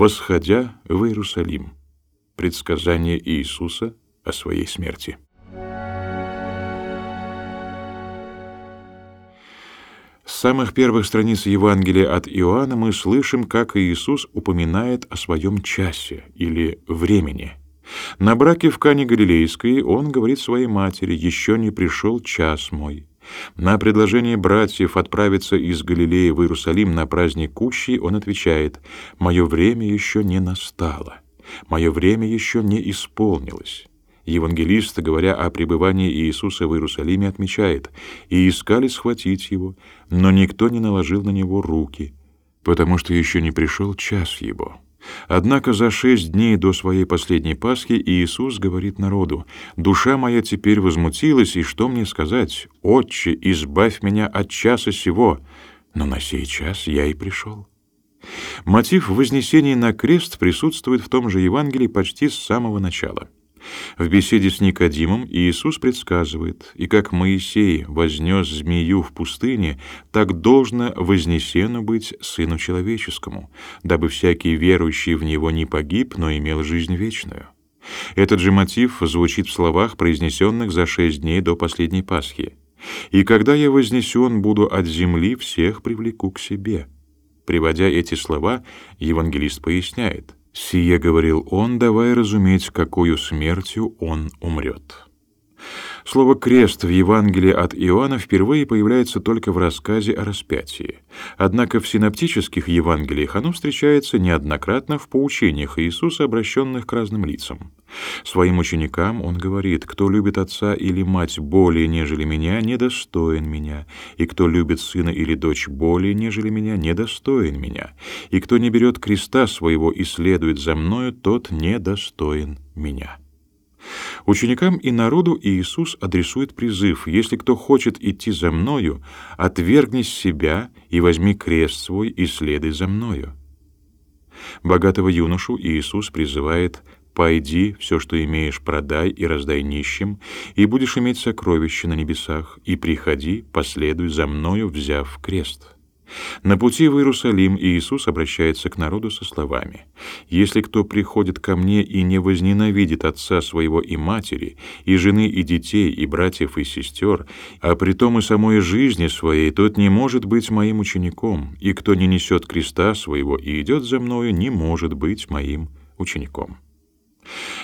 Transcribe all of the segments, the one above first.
восходя в Иерусалим. Предсказание Иисуса о своей смерти. С самых первых страниц Евангелия от Иоанна мы слышим, как Иисус упоминает о своем часе или времени. На браке в Кане Галилейской он говорит своей матери «Еще не пришел час мой». На предложение братьев отправиться из Галилеи в Иерусалим на праздник Кущи он отвечает «Мое время еще не настало, мое время еще не исполнилось». Евангелист, говоря о пребывании Иисуса в Иерусалиме, отмечает «И искали схватить его, но никто не наложил на него руки, потому что еще не пришел час его». Однако за шесть дней до своей последней Пасхи Иисус говорит народу, «Душа моя теперь возмутилась, и что мне сказать? Отче, избавь меня от часа сего, но на сей час я и пришел». Мотив вознесения на крест присутствует в том же Евангелии почти с самого начала – в беседе с Никодимом Иисус предсказывает, и как Моисей вознес змею в пустыне, так должно вознесено быть Сыну Человеческому, дабы всякий верующий в Него не погиб, но имел жизнь вечную. Этот же мотив звучит в словах, произнесенных за шесть дней до последней Пасхи. «И когда я вознесен буду от земли, всех привлеку к себе». Приводя эти слова, евангелист поясняет – Сие говорил он, давая разуметь, какую смертью он умрет. Слово «крест» в Евангелии от Иоанна впервые появляется только в рассказе о распятии. Однако в синоптических Евангелиях оно встречается неоднократно в поучениях Иисуса, обращенных к разным лицам. Своим ученикам он говорит, «Кто любит отца или мать более, нежели меня, недостоин меня, и кто любит сына или дочь более, нежели меня, недостоин меня, и кто не берет креста своего и следует за мною, тот недостоин меня». Ученикам и народу Иисус адресует призыв: если кто хочет идти за мною, отвергни себя и возьми крест свой и следуй за мною. Богатого юношу Иисус призывает: Пойди, все, что имеешь, продай и раздай нищим, и будешь иметь сокровища на небесах, и приходи, последуй за мною, взяв крест. На пути в Иерусалим Иисус обращается к народу со словами: Если кто приходит ко мне и не возненавидит отца своего и матери, и жены и детей, и братьев и сестер, а притом и самой жизни своей, тот не может быть моим учеником, и кто не несет креста своего и идет за мною, не может быть моим учеником.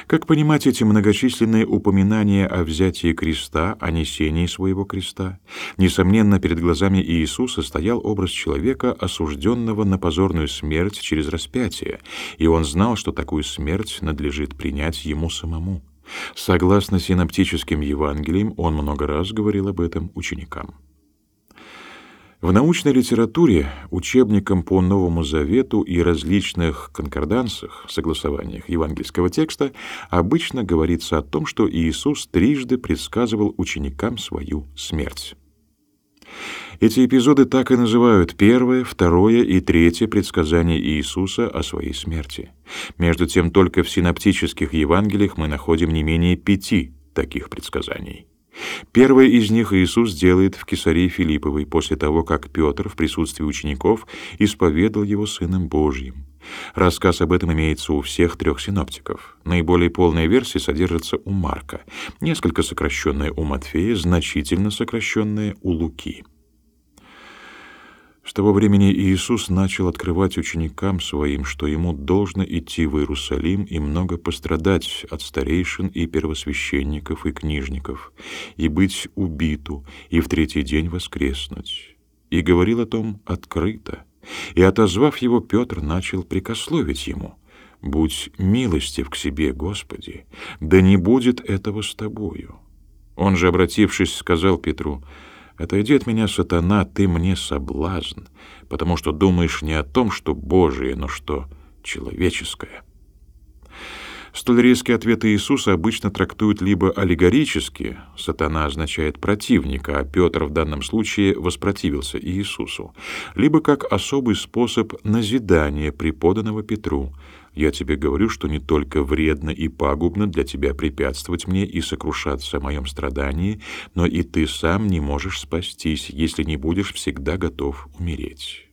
Как понимать эти многочисленные упоминания о взятии креста, о несении своего креста? Несомненно, перед глазами Иисуса стоял образ человека, осужденного на позорную смерть через распятие, и он знал, что такую смерть надлежит принять ему самому. Согласно синоптическим Евангелиям, он много раз говорил об этом ученикам. В научной литературе, учебникам по Новому Завету и различных конкордансах, согласованиях евангельского текста обычно говорится о том, что Иисус трижды предсказывал ученикам свою смерть. Эти эпизоды так и называют первое, второе и третье предсказание Иисуса о своей смерти. Между тем, только в синоптических Евангелиях мы находим не менее пяти таких предсказаний. Первое из них Иисус делает в Кесарии Филипповой после того, как Петр в присутствии учеников исповедал его Сыном Божьим. Рассказ об этом имеется у всех трех синоптиков. Наиболее полная версия содержится у Марка, несколько сокращенная у Матфея, значительно сокращенная у Луки. С того времени Иисус начал открывать ученикам своим, что ему должно идти в Иерусалим и много пострадать от старейшин и первосвященников и книжников, и быть убиту, и в третий день воскреснуть. И говорил о том открыто. И, отозвав его, Петр начал прикословить ему. «Будь милостив к себе, Господи, да не будет этого с тобою». Он же, обратившись, сказал Петру, Отойди от меня, сатана, ты мне соблазн, потому что думаешь не о том, что Божие, но что человеческое. Столь резкие ответы Иисуса обычно трактуют либо аллегорически, сатана означает противника, а Петр в данном случае воспротивился Иисусу, либо как особый способ назидания преподанного Петру, я тебе говорю, что не только вредно и пагубно для тебя препятствовать мне и сокрушаться о моем страдании, но и ты сам не можешь спастись, если не будешь всегда готов умереть.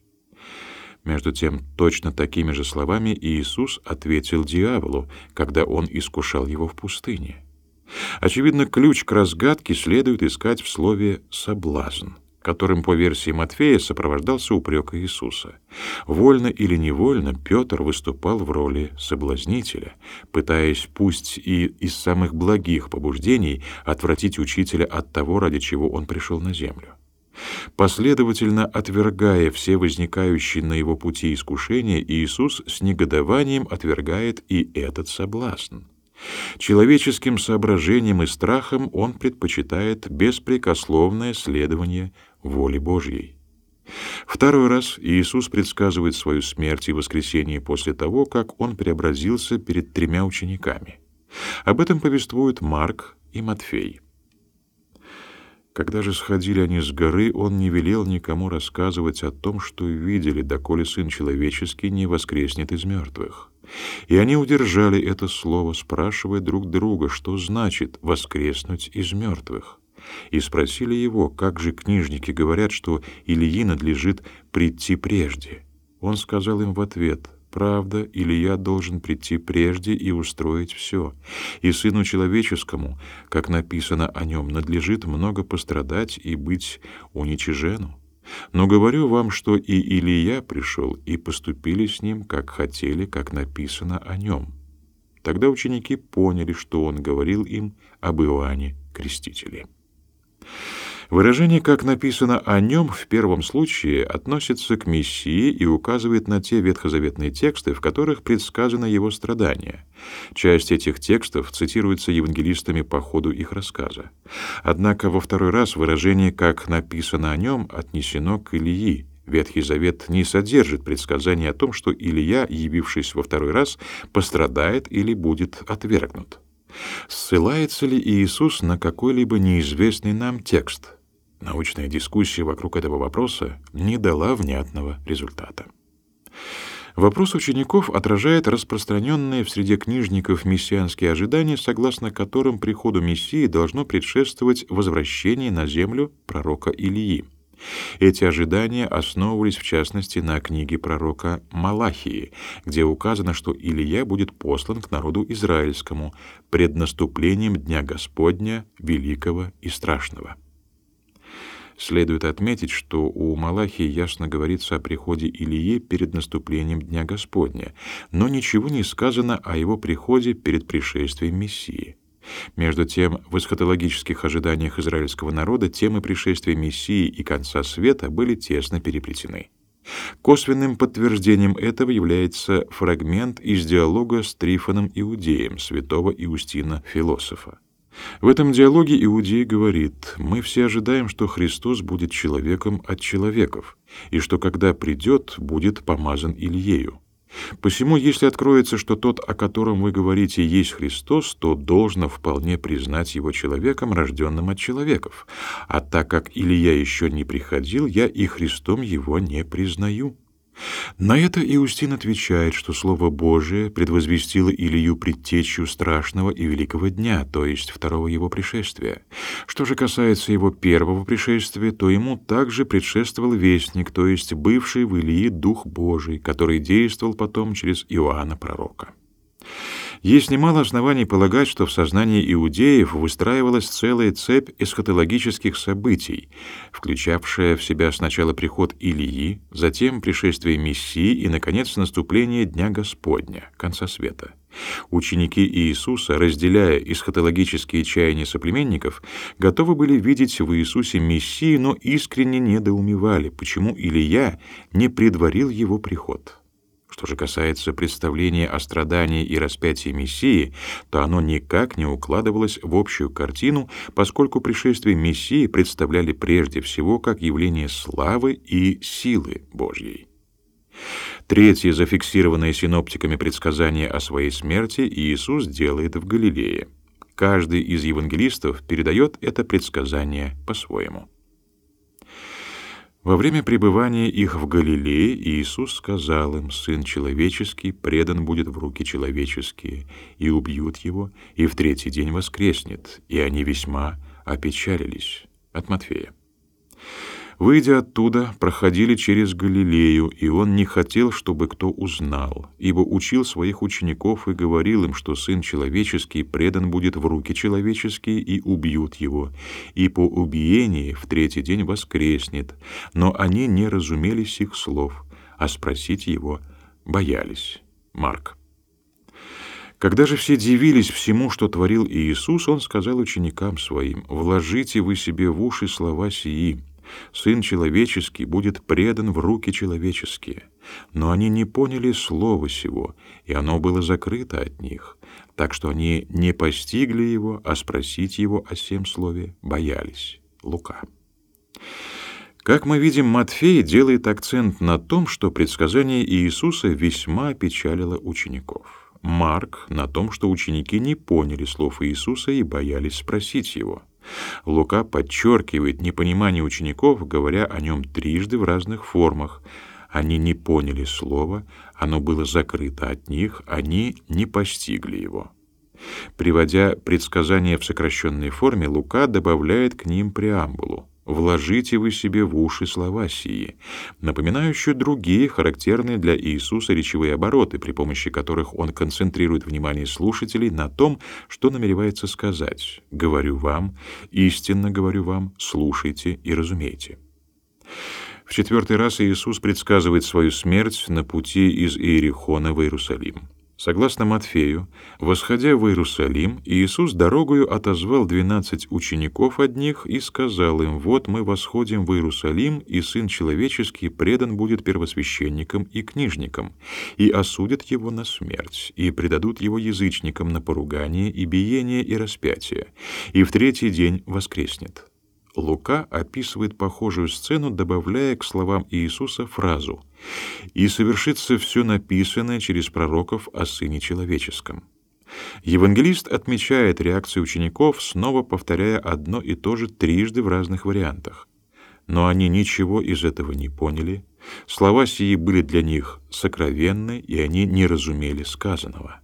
Между тем, точно такими же словами Иисус ответил дьяволу, когда он искушал его в пустыне. Очевидно, ключ к разгадке следует искать в слове «соблазн», которым, по версии Матфея, сопровождался упрек Иисуса. Вольно или невольно Петр выступал в роли соблазнителя, пытаясь пусть и из самых благих побуждений отвратить учителя от того, ради чего он пришел на землю. Последовательно отвергая все возникающие на его пути искушения, Иисус с негодованием отвергает и этот соблазн. Человеческим соображением и страхом он предпочитает беспрекословное следование воли Божьей. Второй раз Иисус предсказывает свою смерть и воскресение после того, как он преобразился перед тремя учениками. Об этом повествуют Марк и Матфей. Когда же сходили они с горы, он не велел никому рассказывать о том, что видели, доколе Сын Человеческий не воскреснет из мертвых. И они удержали это слово, спрашивая друг друга, что значит «воскреснуть из мертвых». И спросили его, как же книжники говорят, что Ильи надлежит прийти прежде. Он сказал им в ответ Правда, Илья должен прийти прежде и устроить все. И сыну человеческому, как написано о нем, надлежит много пострадать и быть уничижену. Но говорю вам, что и Илья пришел, и поступили с ним, как хотели, как написано о нем. Тогда ученики поняли, что он говорил им об Иоанне Крестителе. Выражение, как написано о нем, в первом случае относится к Мессии и указывает на те ветхозаветные тексты, в которых предсказано его страдание. Часть этих текстов цитируется евангелистами по ходу их рассказа. Однако во второй раз выражение, как написано о нем, отнесено к Илии. Ветхий Завет не содержит предсказания о том, что Илия, явившись во второй раз, пострадает или будет отвергнут. Ссылается ли Иисус на какой-либо неизвестный нам текст? Научная дискуссия вокруг этого вопроса не дала внятного результата. Вопрос учеников отражает распространенные в среде книжников мессианские ожидания, согласно которым приходу Мессии должно предшествовать возвращение на землю пророка Илии. Эти ожидания основывались в частности на книге пророка Малахии, где указано, что Илия будет послан к народу израильскому пред наступлением дня Господня великого и страшного. Следует отметить, что у Малахии ясно говорится о приходе Илии перед наступлением Дня Господня, но ничего не сказано о его приходе перед пришествием Мессии. Между тем, в эсхатологических ожиданиях израильского народа темы пришествия Мессии и конца света были тесно переплетены. Косвенным подтверждением этого является фрагмент из диалога с Трифоном Иудеем святого Иустина философа. В этом диалоге Иудей говорит, мы все ожидаем, что Христос будет человеком от человеков, и что когда придет, будет помазан Ильею. Посему, если откроется, что тот, о котором вы говорите, есть Христос, то должно вполне признать его человеком, рожденным от человеков. А так как Илья еще не приходил, я и Христом его не признаю. На это Иустин отвечает, что Слово Божие предвозвестило Илью предтечью страшного и великого дня, то есть второго его пришествия. Что же касается его первого пришествия, то ему также предшествовал Вестник, то есть бывший в Илии Дух Божий, который действовал потом через Иоанна Пророка. Есть немало оснований полагать, что в сознании иудеев выстраивалась целая цепь эсхатологических событий, включавшая в себя сначала приход Илии, затем пришествие Мессии и, наконец, наступление Дня Господня, конца света. Ученики Иисуса, разделяя эсхатологические чаяния соплеменников, готовы были видеть в Иисусе Мессию, но искренне недоумевали, почему Илия не предварил его приход. Что же касается представления о страдании и распятии Мессии, то оно никак не укладывалось в общую картину, поскольку пришествие Мессии представляли прежде всего как явление славы и силы Божьей. Третье зафиксированное синоптиками предсказание о своей смерти Иисус делает в Галилее. Каждый из евангелистов передает это предсказание по-своему. Во время пребывания их в Галилее Иисус сказал им, «Сын человеческий предан будет в руки человеческие, и убьют его, и в третий день воскреснет». И они весьма опечалились. От Матфея. Выйдя оттуда, проходили через Галилею, и он не хотел, чтобы кто узнал, ибо учил своих учеников и говорил им, что Сын Человеческий предан будет в руки человеческие и убьют его, и по убиении в третий день воскреснет. Но они не разумели сих слов, а спросить его боялись. Марк. Когда же все дивились всему, что творил Иисус, он сказал ученикам своим: "Вложите вы себе в уши слова сии. Сын человеческий будет предан в руки человеческие". Но они не поняли слова сего, и оно было закрыто от них, так что они не постигли его, а спросить его о сем слове боялись. Лука. Как мы видим, Матфей делает акцент на том, что предсказание Иисуса весьма печалило учеников. Марк на том, что ученики не поняли слов Иисуса и боялись спросить его. Лука подчеркивает непонимание учеников, говоря о нем трижды в разных формах. Они не поняли слова, оно было закрыто от них, они не постигли его. Приводя предсказания в сокращенной форме, Лука добавляет к ним преамбулу. Вложите вы себе в уши слова сии, напоминающие другие характерные для Иисуса речевые обороты, при помощи которых он концентрирует внимание слушателей на том, что намеревается сказать. Говорю вам, истинно говорю вам, слушайте и разумейте. В четвертый раз Иисус предсказывает свою смерть на пути из Иерихона в Иерусалим. Согласно Матфею, восходя в Иерусалим, Иисус дорогою отозвал двенадцать учеников одних и сказал им: Вот мы восходим в Иерусалим, и сын человеческий предан будет первосвященникам и книжникам, и осудят его на смерть, и предадут его язычникам на поругание и биение и распятие, и в третий день воскреснет. Лука описывает похожую сцену, добавляя к словам Иисуса фразу: "И совершится все написанное через пророков о Сыне человеческом". Евангелист отмечает реакцию учеников, снова повторяя одно и то же трижды в разных вариантах. Но они ничего из этого не поняли. Слова сии были для них сокровенны, и они не разумели сказанного.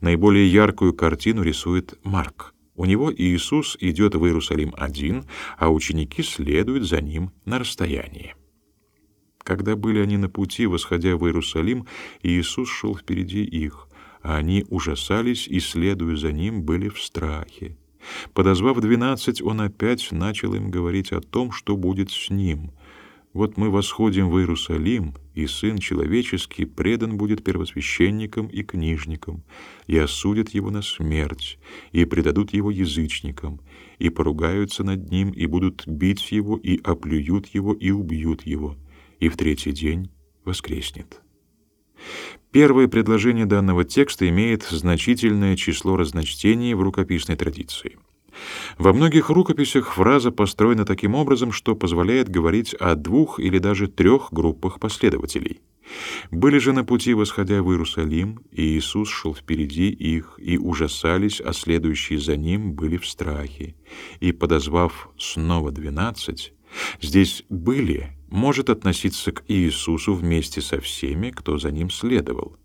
Наиболее яркую картину рисует Марк. У него Иисус идет в Иерусалим один, а ученики следуют за ним на расстоянии. Когда были они на пути, восходя в Иерусалим, Иисус шел впереди их, а они ужасались и, следуя за ним, были в страхе. Подозвав двенадцать, он опять начал им говорить о том, что будет с ним. Вот мы восходим в Иерусалим, и Сын Человеческий предан будет первосвященникам и книжникам, и осудят его на смерть, и предадут его язычникам, и поругаются над ним, и будут бить его, и оплюют его, и убьют его, и в третий день воскреснет. Первое предложение данного текста имеет значительное число разночтений в рукописной традиции — во многих рукописях фраза построена таким образом, что позволяет говорить о двух или даже трех группах последователей. Были же на пути, восходя в Иерусалим, и Иисус шел впереди их, и ужасались, а следующие за ним были в страхе. И, подозвав снова двенадцать, здесь «были» может относиться к Иисусу вместе со всеми, кто за ним следовал.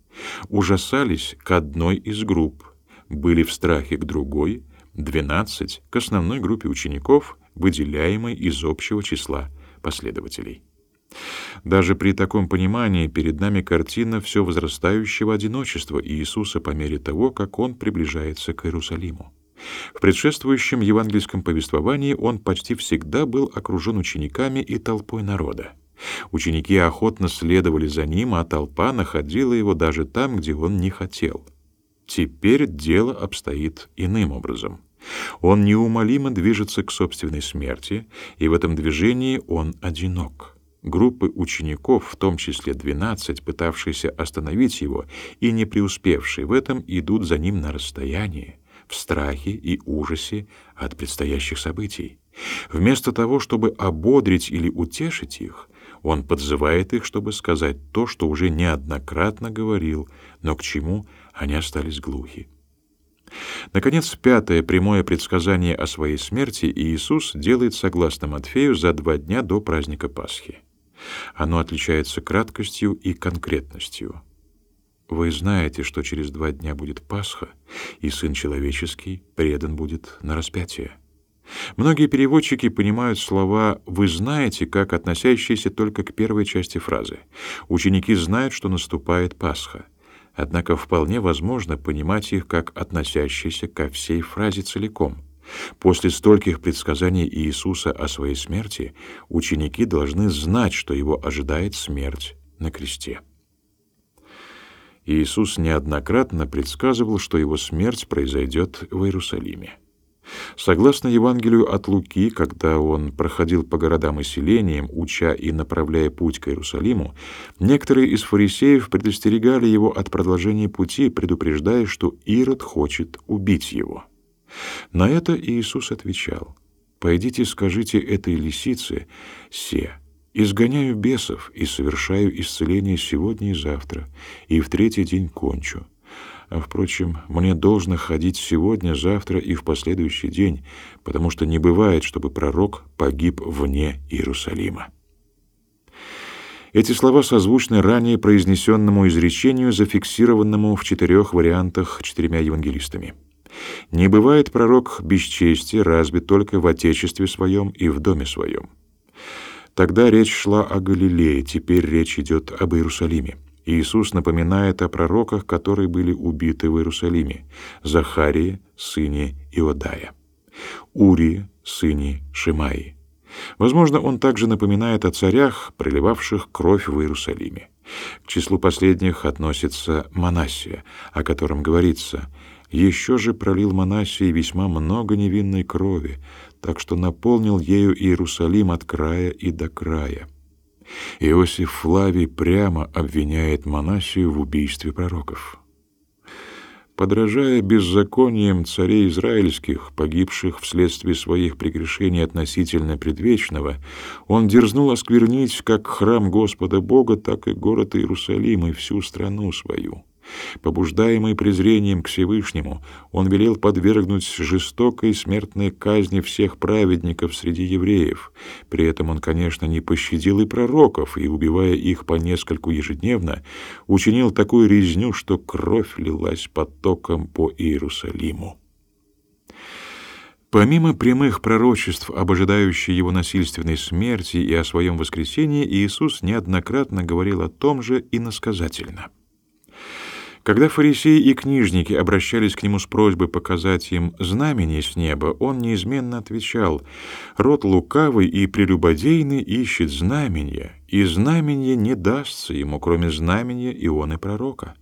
Ужасались к одной из групп, были в страхе к другой — 12 к основной группе учеников, выделяемой из общего числа последователей. Даже при таком понимании перед нами картина все возрастающего одиночества Иисуса по мере того, как он приближается к Иерусалиму. В предшествующем евангельском повествовании он почти всегда был окружен учениками и толпой народа. Ученики охотно следовали за ним, а толпа находила его даже там, где он не хотел. Теперь дело обстоит иным образом. Он неумолимо движется к собственной смерти, и в этом движении он одинок. Группы учеников, в том числе двенадцать, пытавшиеся остановить его и не преуспевшие в этом, идут за ним на расстоянии, в страхе и ужасе от предстоящих событий. Вместо того, чтобы ободрить или утешить их, он подзывает их, чтобы сказать то, что уже неоднократно говорил, но к чему они остались глухи. Наконец, пятое прямое предсказание о своей смерти Иисус делает согласно Матфею за два дня до праздника Пасхи. Оно отличается краткостью и конкретностью. Вы знаете, что через два дня будет Пасха, и Сын Человеческий предан будет на распятие. Многие переводчики понимают слова «вы знаете» как относящиеся только к первой части фразы. Ученики знают, что наступает Пасха. Однако вполне возможно понимать их как относящиеся ко всей фразе целиком. После стольких предсказаний Иисуса о своей смерти ученики должны знать, что его ожидает смерть на кресте. Иисус неоднократно предсказывал, что его смерть произойдет в Иерусалиме. Согласно Евангелию от Луки, когда он проходил по городам и селениям, уча и направляя путь к Иерусалиму, некоторые из фарисеев предостерегали его от продолжения пути, предупреждая, что Ирод хочет убить его. На это Иисус отвечал: "Пойдите, скажите этой лисице: се изгоняю бесов и совершаю исцеление сегодня и завтра, и в третий день кончу. А, впрочем, мне должно ходить сегодня, завтра и в последующий день, потому что не бывает, чтобы пророк погиб вне Иерусалима. Эти слова созвучны ранее произнесенному изречению, зафиксированному в четырех вариантах четырьмя евангелистами. Не бывает пророк бесчестия разве только в отечестве своем и в доме своем. Тогда речь шла о Галилее, теперь речь идет об Иерусалиме. Иисус напоминает о пророках, которые были убиты в Иерусалиме: Захарии, сыне Иодая, Урии, сыне Шимаи. Возможно, он также напоминает о царях, проливавших кровь в Иерусалиме. К числу последних относится Манассия, о котором говорится: еще же пролил Манассий весьма много невинной крови, так что наполнил ею Иерусалим от края и до края. Иосиф Флавий прямо обвиняет Манасию в убийстве пророков. Подражая беззакониям царей израильских, погибших вследствие своих прегрешений относительно предвечного, он дерзнул осквернить как храм Господа Бога, так и город Иерусалим и всю страну свою. Побуждаемый презрением к Всевышнему, он велел подвергнуть жестокой смертной казни всех праведников среди евреев. При этом он, конечно, не пощадил и пророков, и, убивая их по нескольку ежедневно, учинил такую резню, что кровь лилась потоком по Иерусалиму. Помимо прямых пророчеств об ожидающей его насильственной смерти и о своем воскресении, Иисус неоднократно говорил о том же иносказательно. Когда фарисеи и книжники обращались к нему с просьбой показать им знамение с неба, он неизменно отвечал: "Род лукавый и прелюбодейный ищет знамения, и знамение не дастся ему, кроме знамения Ионы пророка".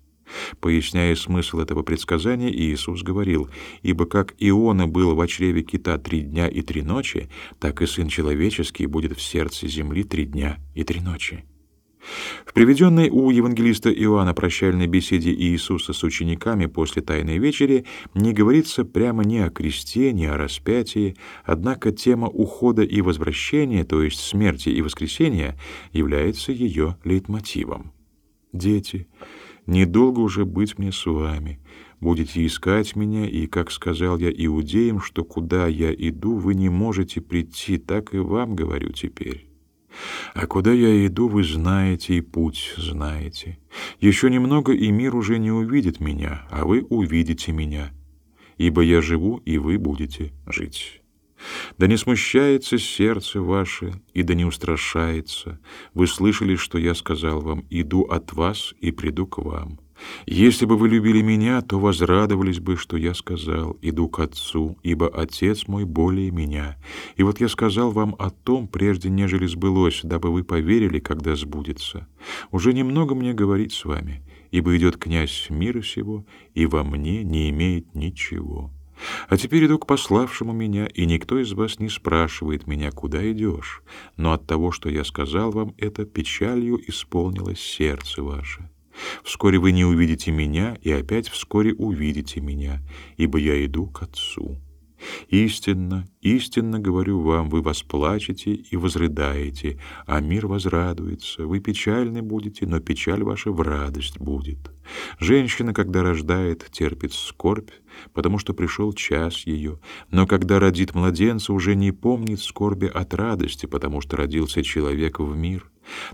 Поясняя смысл этого предсказания, Иисус говорил: "Ибо как Иона был в чреве кита три дня и три ночи, так и сын человеческий будет в сердце земли три дня и три ночи". В приведенной у евангелиста Иоанна прощальной беседе Иисуса с учениками после Тайной вечери не говорится прямо ни о кресте, ни о распятии, однако тема ухода и возвращения, то есть смерти и воскресения, является ее лейтмотивом. «Дети, недолго уже быть мне с вами. Будете искать меня, и, как сказал я иудеям, что куда я иду, вы не можете прийти, так и вам говорю теперь». А куда я иду, вы знаете, и путь знаете. Еще немного, и мир уже не увидит меня, а вы увидите меня. Ибо я живу, и вы будете жить. Да не смущается сердце ваше, и да не устрашается. Вы слышали, что я сказал вам: иду от вас и приду к вам. Если бы вы любили меня, то возрадовались бы, что я сказал: иду к Отцу, ибо Отец мой более меня. И вот я сказал вам о том, прежде нежели сбылось, дабы вы поверили, когда сбудется. Уже немного мне говорить с вами, ибо идет князь мира сего, и во мне не имеет ничего. А теперь иду к пославшему меня, и никто из вас не спрашивает меня, куда идешь. Но от того, что я сказал вам это, печалью исполнилось сердце ваше. Вскоре вы не увидите меня, и опять вскоре увидите меня, ибо я иду к Отцу. Истинно, истинно говорю вам, вы восплачете и возрыдаете, а мир возрадуется. Вы печальны будете, но печаль ваша в радость будет. Женщина, когда рождает, терпит скорбь, потому что пришел час ее, но когда родит младенца, уже не помнит скорби от радости, потому что родился человек в мир.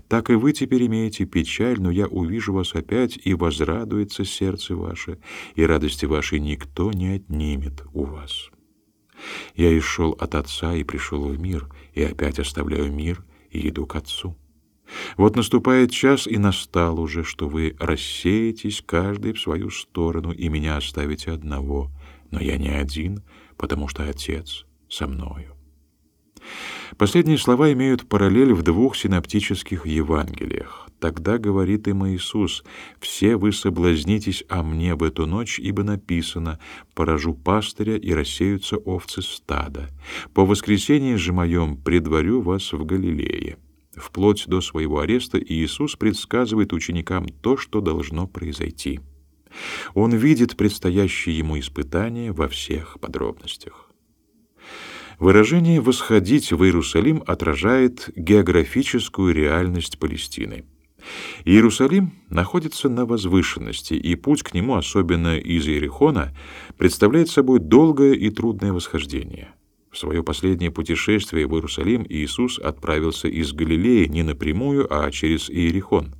Так и вы теперь имеете печаль, но я увижу вас опять, и возрадуется сердце ваше, и радости вашей никто не отнимет у вас. Я исшел от Отца и пришел в мир, и опять оставляю мир и иду к Отцу. Вот наступает час, и настал уже, что вы рассеетесь каждый в свою сторону и меня оставите одного, но я не один, потому что Отец со мною. Последние слова имеют параллель в двух синоптических Евангелиях. Тогда говорит им Иисус: "Все вы соблазнитесь о мне в эту ночь, ибо написано: поражу пастыря и рассеются овцы стада. По воскресенье же моем предварю вас в Галилее". Вплоть до своего ареста Иисус предсказывает ученикам то, что должно произойти. Он видит предстоящие ему испытания во всех подробностях. Выражение «восходить в Иерусалим» отражает географическую реальность Палестины. Иерусалим находится на возвышенности, и путь к нему, особенно из Иерихона, представляет собой долгое и трудное восхождение. В свое последнее путешествие в Иерусалим Иисус отправился из Галилеи не напрямую, а через Иерихон.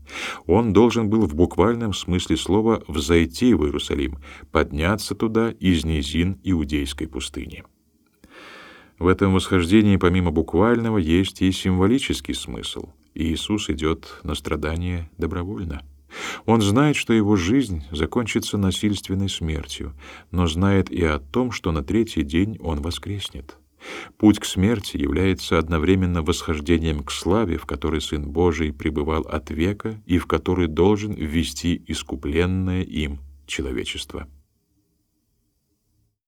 Он должен был в буквальном смысле слова взойти в Иерусалим, подняться туда из низин иудейской пустыни. В этом восхождении помимо буквального есть и символический смысл. Иисус идет на страдания добровольно. Он знает, что его жизнь закончится насильственной смертью, но знает и о том, что на третий день он воскреснет. Путь к смерти является одновременно восхождением к славе, в которой Сын Божий пребывал от века и в который должен ввести искупленное им человечество.